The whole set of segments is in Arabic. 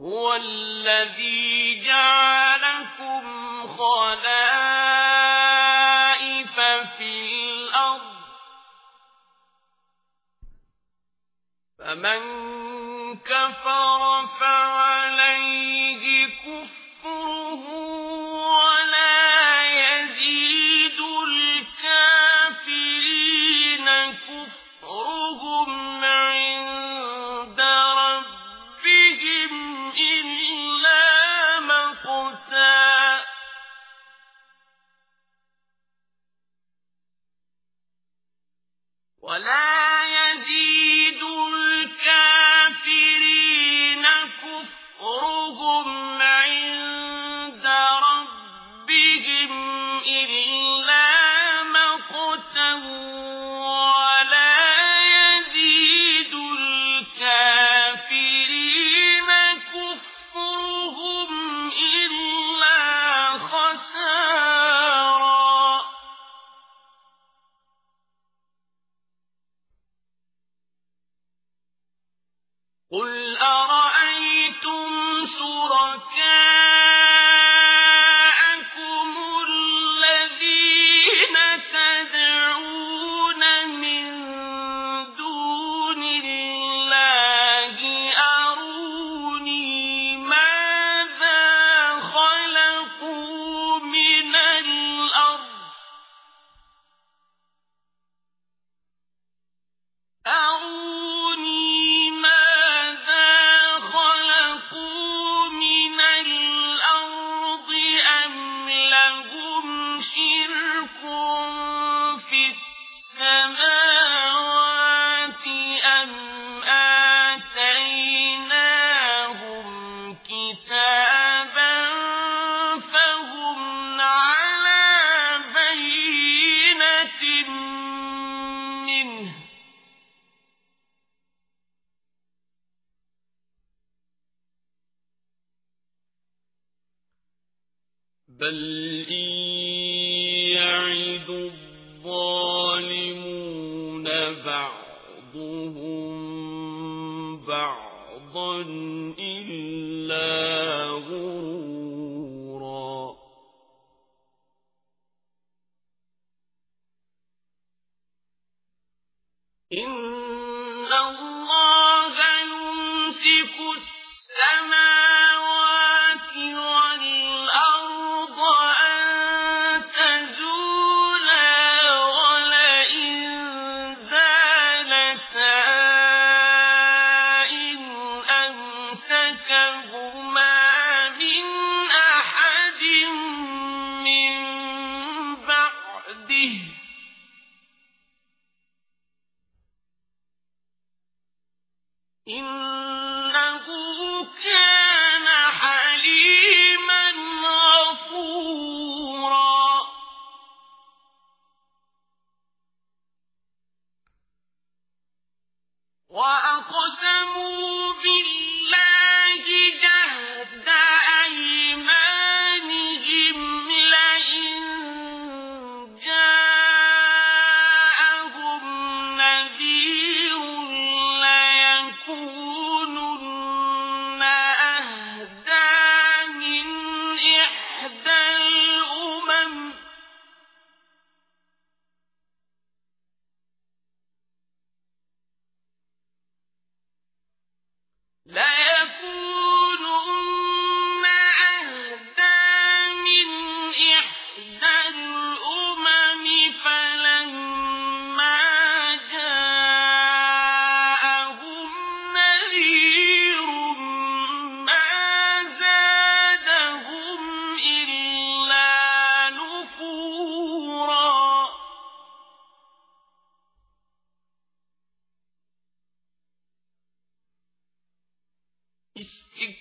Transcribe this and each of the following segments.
هو الذي جعلكم خلائف في الأرض. فمن كفر فعليه كفر. 我呢 قل أعلم بل إن يعد الظالمون بعضهم بعضا إلا غرورا. إن الله يمسك السماء لا it's, it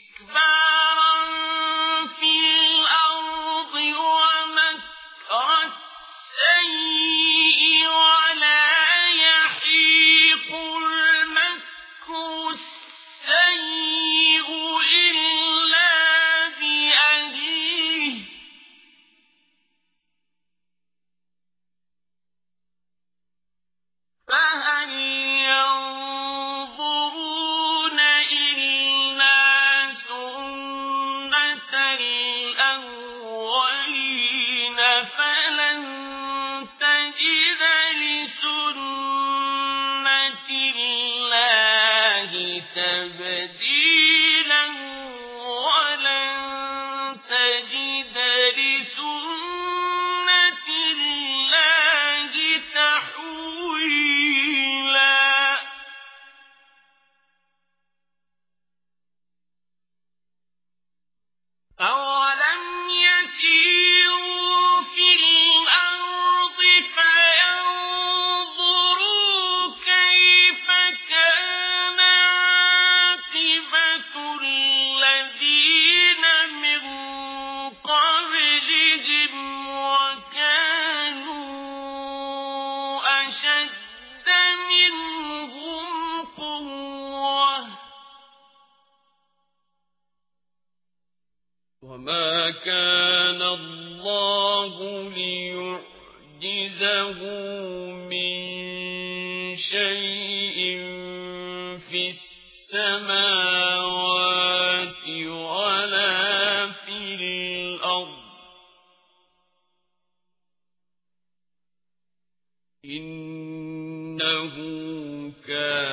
وما كان الله ليعجزه من شيء في السماوات ولا في الأرض إنه كان